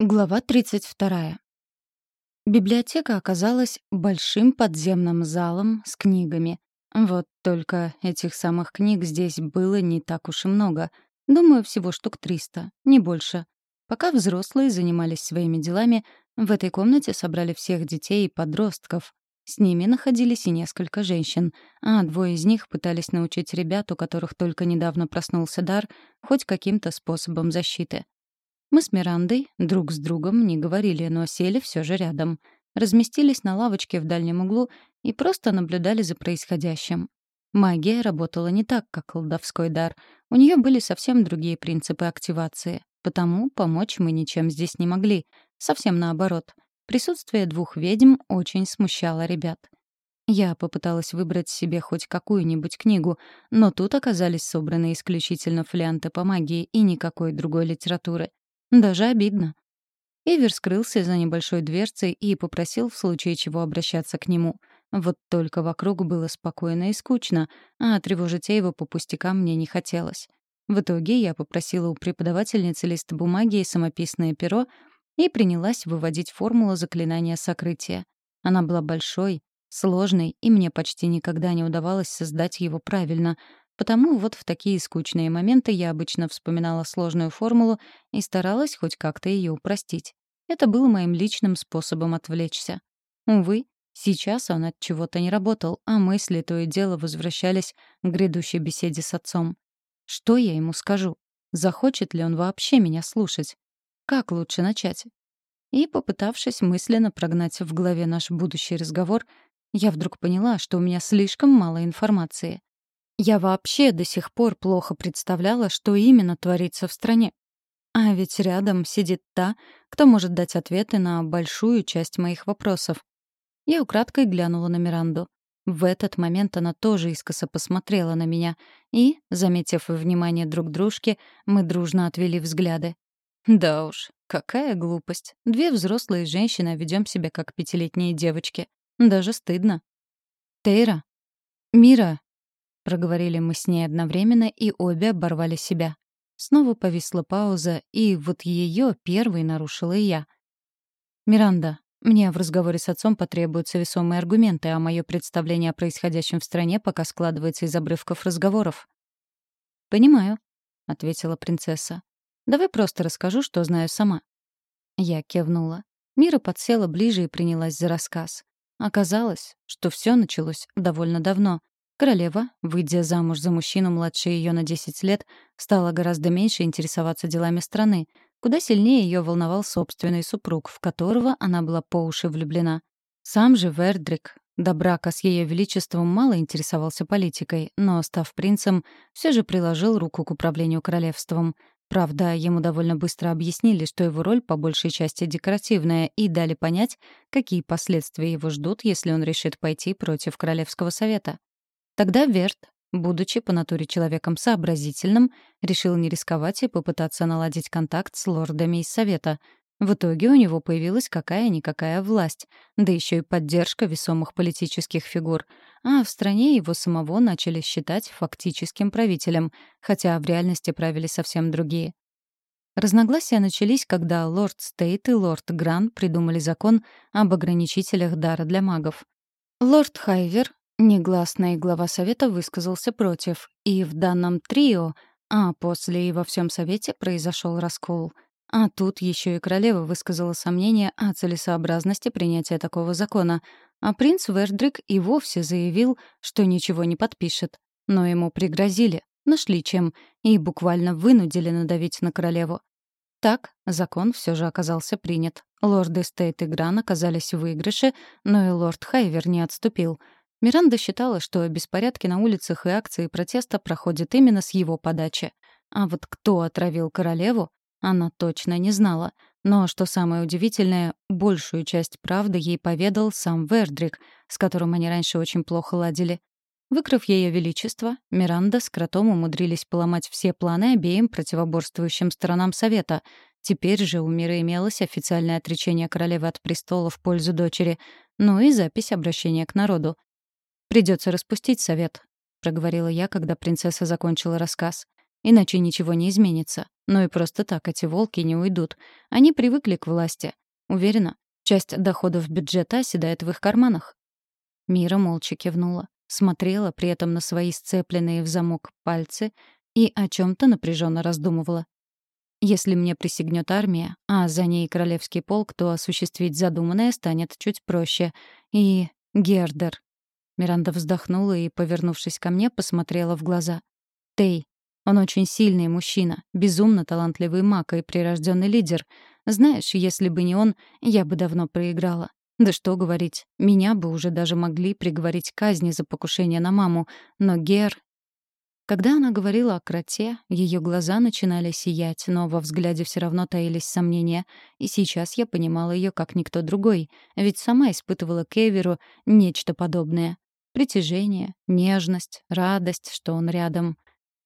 Глава 32. Библиотека оказалась большим подземным залом с книгами. Вот только этих самых книг здесь было не так уж и много. Думаю, всего штук 300, не больше. Пока взрослые занимались своими делами, в этой комнате собрали всех детей и подростков. С ними находились и несколько женщин, а двое из них пытались научить ребят, у которых только недавно проснулся дар, хоть каким-то способом защиты. Мы с Мирандой друг с другом не говорили, но сели все же рядом. Разместились на лавочке в дальнем углу и просто наблюдали за происходящим. Магия работала не так, как колдовской дар. У нее были совсем другие принципы активации. Потому помочь мы ничем здесь не могли. Совсем наоборот. Присутствие двух ведьм очень смущало ребят. Я попыталась выбрать себе хоть какую-нибудь книгу, но тут оказались собраны исключительно флианты по магии и никакой другой литературы. Даже обидно. Эвер скрылся за небольшой дверцей и попросил в случае чего обращаться к нему. Вот только вокруг было спокойно и скучно, а тревожить его по пустякам мне не хотелось. В итоге я попросила у преподавательницы лист бумаги и самописное перо и принялась выводить формулу заклинания сокрытия. Она была большой, сложной, и мне почти никогда не удавалось создать его правильно, Потому вот в такие скучные моменты я обычно вспоминала сложную формулу и старалась хоть как-то ее упростить. Это было моим личным способом отвлечься. Увы, сейчас он от чего-то не работал, а мысли то и дело возвращались к грядущей беседе с отцом. Что я ему скажу? Захочет ли он вообще меня слушать? Как лучше начать? И, попытавшись мысленно прогнать в голове наш будущий разговор, я вдруг поняла, что у меня слишком мало информации. Я вообще до сих пор плохо представляла, что именно творится в стране. А ведь рядом сидит та, кто может дать ответы на большую часть моих вопросов. Я украдкой глянула на Миранду. В этот момент она тоже искоса посмотрела на меня, и, заметив внимание друг дружки, мы дружно отвели взгляды. Да уж, какая глупость. Две взрослые женщины, ведем себя как пятилетние девочки. Даже стыдно. Тейра. Мира, Проговорили мы с ней одновременно, и обе оборвали себя. Снова повисла пауза, и вот ее первой нарушила я. «Миранда, мне в разговоре с отцом потребуются весомые аргументы, а мое представление о происходящем в стране пока складывается из обрывков разговоров». «Понимаю», — ответила принцесса. «Давай просто расскажу, что знаю сама». Я кивнула. Мира подсела ближе и принялась за рассказ. Оказалось, что все началось довольно давно, Королева, выйдя замуж за мужчину младше ее на 10 лет, стала гораздо меньше интересоваться делами страны. Куда сильнее ее волновал собственный супруг, в которого она была по уши влюблена. Сам же Вердрик до брака с ее величеством мало интересовался политикой, но, став принцем, все же приложил руку к управлению королевством. Правда, ему довольно быстро объяснили, что его роль по большей части декоративная, и дали понять, какие последствия его ждут, если он решит пойти против Королевского совета. Тогда Верт, будучи по натуре человеком сообразительным, решил не рисковать и попытаться наладить контакт с лордами из Совета. В итоге у него появилась какая-никакая власть, да еще и поддержка весомых политических фигур, а в стране его самого начали считать фактическим правителем, хотя в реальности правили совсем другие. Разногласия начались, когда лорд Стейт и лорд Гран придумали закон об ограничителях дара для магов. Лорд Хайвер Негласный глава совета высказался против, и в данном трио, а после и во всем совете произошел раскол. А тут еще и королева высказала сомнение о целесообразности принятия такого закона, а принц Вердрик и вовсе заявил, что ничего не подпишет. Но ему пригрозили, нашли чем, и буквально вынудили надавить на королеву. Так, закон все же оказался принят. Лорды Стейт и Гран оказались в выигрыше, но и лорд Хайвер не отступил — Миранда считала, что беспорядки на улицах и акции протеста проходят именно с его подачи. А вот кто отравил королеву, она точно не знала. Но, что самое удивительное, большую часть правды ей поведал сам Вердрик, с которым они раньше очень плохо ладили. Выкрыв ее величество, Миранда с кротом умудрились поломать все планы обеим противоборствующим сторонам Совета. Теперь же у мира имелось официальное отречение королевы от престола в пользу дочери, ну и запись обращения к народу. Придется распустить совет», — проговорила я, когда принцесса закончила рассказ. иначе ничего не изменится. Но и просто так эти волки не уйдут. Они привыкли к власти. Уверена, часть доходов бюджета оседает в их карманах. Мира молча кивнула, смотрела при этом на свои сцепленные в замок пальцы и о чем то напряженно раздумывала. Если мне присягнет армия, а за ней королевский полк, то осуществить задуманное станет чуть проще. И Гердер. Миранда вздохнула и, повернувшись ко мне, посмотрела в глаза. Тей. Он очень сильный мужчина, безумно талантливый маг и прирожденный лидер. Знаешь, если бы не он, я бы давно проиграла. Да что говорить, меня бы уже даже могли приговорить к казни за покушение на маму, но Гер когда она говорила о кроте, ее глаза начинали сиять, но во взгляде все равно таились сомнения. И сейчас я понимала ее как никто другой, ведь сама испытывала к Эверу нечто подобное. Притяжение, нежность, радость, что он рядом.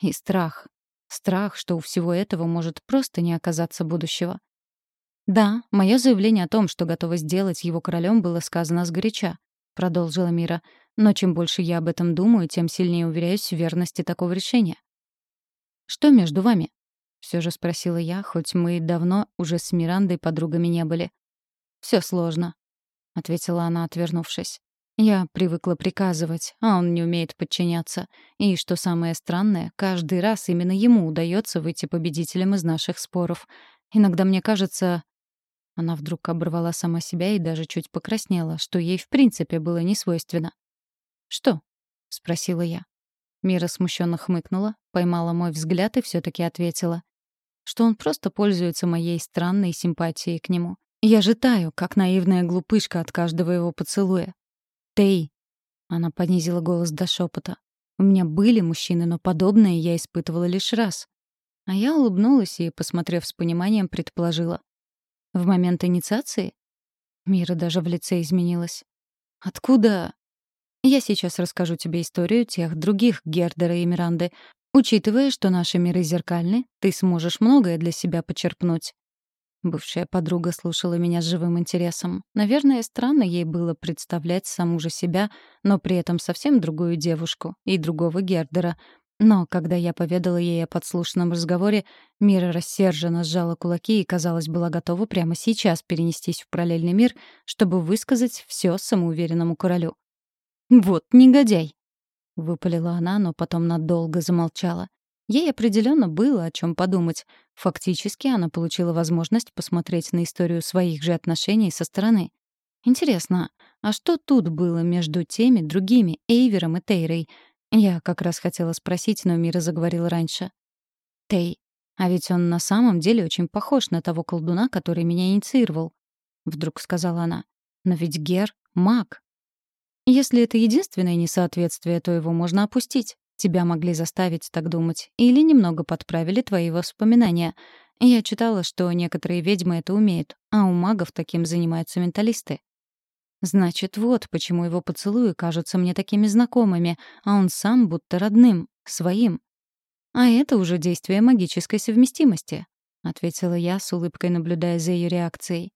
И страх. Страх, что у всего этого может просто не оказаться будущего. Да, мое заявление о том, что готова сделать его королем, было сказано сгоряча. — продолжила Мира. «Но чем больше я об этом думаю, тем сильнее уверяюсь в верности такого решения». «Что между вами?» — все же спросила я, хоть мы давно уже с Мирандой подругами не были. Все сложно», — ответила она, отвернувшись. «Я привыкла приказывать, а он не умеет подчиняться. И, что самое странное, каждый раз именно ему удается выйти победителем из наших споров. Иногда мне кажется, она вдруг оборвала сама себя и даже чуть покраснела, что ей в принципе было не свойственно. «Что?» — спросила я. Мира смущенно хмыкнула, поймала мой взгляд и все таки ответила. Что он просто пользуется моей странной симпатией к нему. Я же таю, как наивная глупышка от каждого его поцелуя. «Тей!» — она понизила голос до шепота. «У меня были мужчины, но подобное я испытывала лишь раз». А я улыбнулась и, посмотрев с пониманием, предположила. В момент инициации? Мира даже в лице изменилась. Откуда? Я сейчас расскажу тебе историю тех других Гердера и Миранды. Учитывая, что наши миры зеркальны, ты сможешь многое для себя почерпнуть. Бывшая подруга слушала меня с живым интересом. Наверное, странно ей было представлять саму же себя, но при этом совсем другую девушку и другого Гердера, но когда я поведала ей о подслушанном разговоре, Мира рассерженно сжала кулаки и, казалось, была готова прямо сейчас перенестись в параллельный мир, чтобы высказать все самоуверенному королю. «Вот негодяй!» — выпалила она, но потом надолго замолчала. Ей определенно было о чем подумать. Фактически она получила возможность посмотреть на историю своих же отношений со стороны. Интересно, а что тут было между теми другими, Эйвером и Тейрой, я как раз хотела спросить, но Мира заговорила раньше. «Тей, а ведь он на самом деле очень похож на того колдуна, который меня инициировал», — вдруг сказала она. «Но ведь Гер — маг. Если это единственное несоответствие, то его можно опустить. Тебя могли заставить так думать. Или немного подправили твои воспоминания. Я читала, что некоторые ведьмы это умеют, а у магов таким занимаются менталисты. Значит, вот почему его поцелуи кажутся мне такими знакомыми, а он сам будто родным, своим. А это уже действие магической совместимости, ответила я с улыбкой, наблюдая за ее реакцией.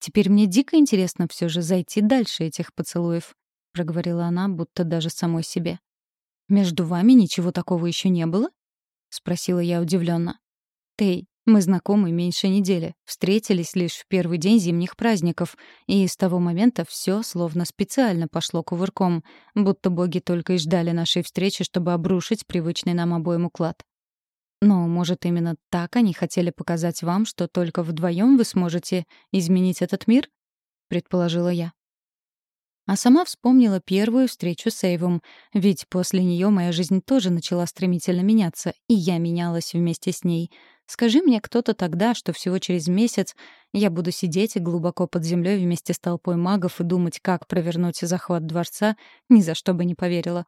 Теперь мне дико интересно все же зайти дальше этих поцелуев, проговорила она, будто даже самой себе. Между вами ничего такого еще не было? спросила я удивленно. Тей, мы знакомы меньше недели, встретились лишь в первый день зимних праздников, и с того момента все словно специально пошло кувырком, будто боги только и ждали нашей встречи, чтобы обрушить привычный нам обоим уклад. Но, может, именно так они хотели показать вам, что только вдвоем вы сможете изменить этот мир? предположила я. А сама вспомнила первую встречу с Эйвом, ведь после нее моя жизнь тоже начала стремительно меняться, и я менялась вместе с ней — Скажи мне кто-то тогда, что всего через месяц я буду сидеть глубоко под землей вместе с толпой магов и думать, как провернуть захват дворца, ни за что бы не поверила.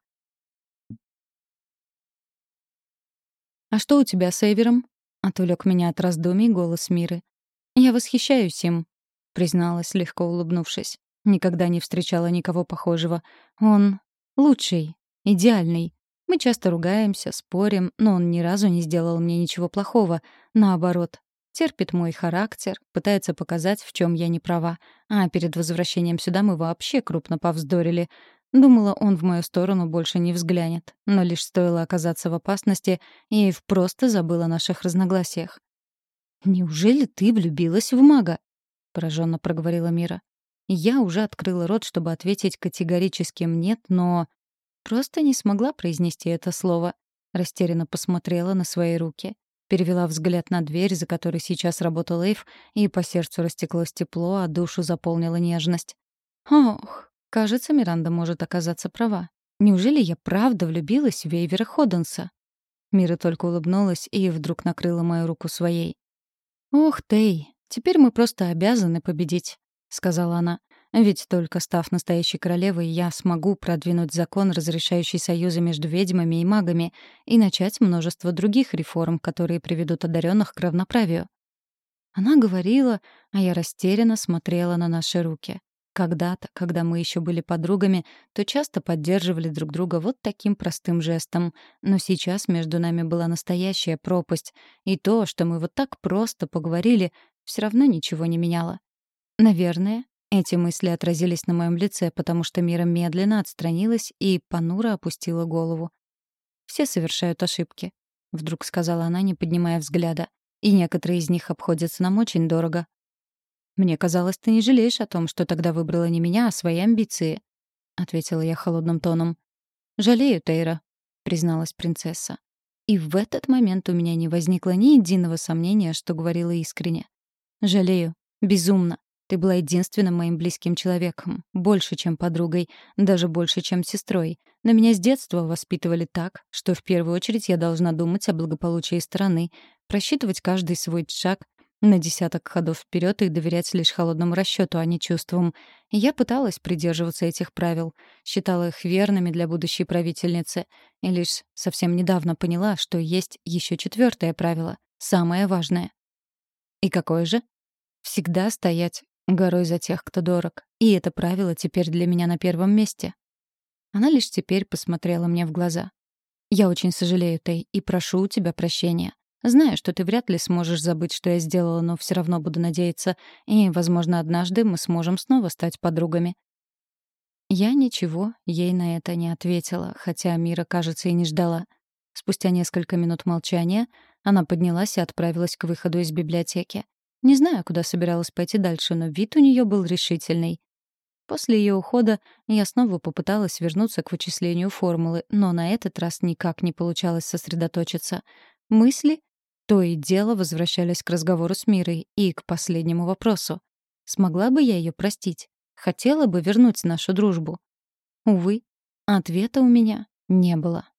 «А что у тебя с Эйвером?» — отвлек меня от раздумий голос Миры. «Я восхищаюсь им», — призналась, легко улыбнувшись. Никогда не встречала никого похожего. Он лучший, идеальный. Мы часто ругаемся, спорим, но он ни разу не сделал мне ничего плохого. Наоборот, терпит мой характер, пытается показать, в чем я не права. А перед возвращением сюда мы вообще крупно повздорили. Думала, он в мою сторону больше не взглянет. Но лишь стоило оказаться в опасности, и Эйв просто забыл о наших разногласиях. «Неужели ты влюбилась в мага?» — пораженно проговорила Мира. Я уже открыла рот, чтобы ответить категорическим «нет», но просто не смогла произнести это слово. Растерянно посмотрела на свои руки. Перевела взгляд на дверь, за которой сейчас работал Эйв, и по сердцу растеклось тепло, а душу заполнила нежность. Ох, кажется, Миранда может оказаться права. Неужели я правда влюбилась в Вейвера Ходденса? Мира только улыбнулась и вдруг накрыла мою руку своей. «Ох, Тей, теперь мы просто обязаны победить», — сказала она. «Ведь только став настоящей королевой, я смогу продвинуть закон, разрешающий союзы между ведьмами и магами, и начать множество других реформ, которые приведут одаренных к равноправию». Она говорила, а я растерянно смотрела на наши руки. Когда-то, когда мы еще были подругами, то часто поддерживали друг друга вот таким простым жестом. Но сейчас между нами была настоящая пропасть. И то, что мы вот так просто поговорили, все равно ничего не меняло. Наверное, эти мысли отразились на моем лице, потому что Мира медленно отстранилась и понуро опустила голову. «Все совершают ошибки», — вдруг сказала она, не поднимая взгляда. «И некоторые из них обходятся нам очень дорого. «Мне казалось, ты не жалеешь о том, что тогда выбрала не меня, а свои амбиции», — ответила я холодным тоном. «Жалею, Тейра», — призналась принцесса. И в этот момент у меня не возникло ни единого сомнения, что говорила искренне. «Жалею. Безумно. Ты была единственным моим близким человеком. Больше, чем подругой. Даже больше, чем сестрой. Но меня с детства воспитывали так, что в первую очередь я должна думать о благополучии страны, просчитывать каждый свой шаг, на десяток ходов вперед и доверять лишь холодному расчету, а не чувствам. я пыталась придерживаться этих правил, считала их верными для будущей правительницы, и лишь совсем недавно поняла, что есть еще четвертое правило, самое важное. И какое же? Всегда стоять горой за тех, кто дорог. И это правило теперь для меня на первом месте. Она лишь теперь посмотрела мне в глаза. «Я очень сожалею, Тей, и прошу у тебя прощения. Знаю, что ты вряд ли сможешь забыть, что я сделала, но все равно буду надеяться. И, возможно, однажды мы сможем снова стать подругами». Я ничего ей на это не ответила, хотя Мира, кажется, и не ждала. Спустя несколько минут молчания она поднялась и отправилась к выходу из библиотеки. Не знаю, куда собиралась пойти дальше, но вид у нее был решительный. После ее ухода я снова попыталась вернуться к вычислению формулы, но на этот раз никак не получалось сосредоточиться. Мысли то и дело возвращались к разговору с Мирой и к последнему вопросу. Смогла бы я ее простить? Хотела бы вернуть нашу дружбу? Увы, ответа у меня не было.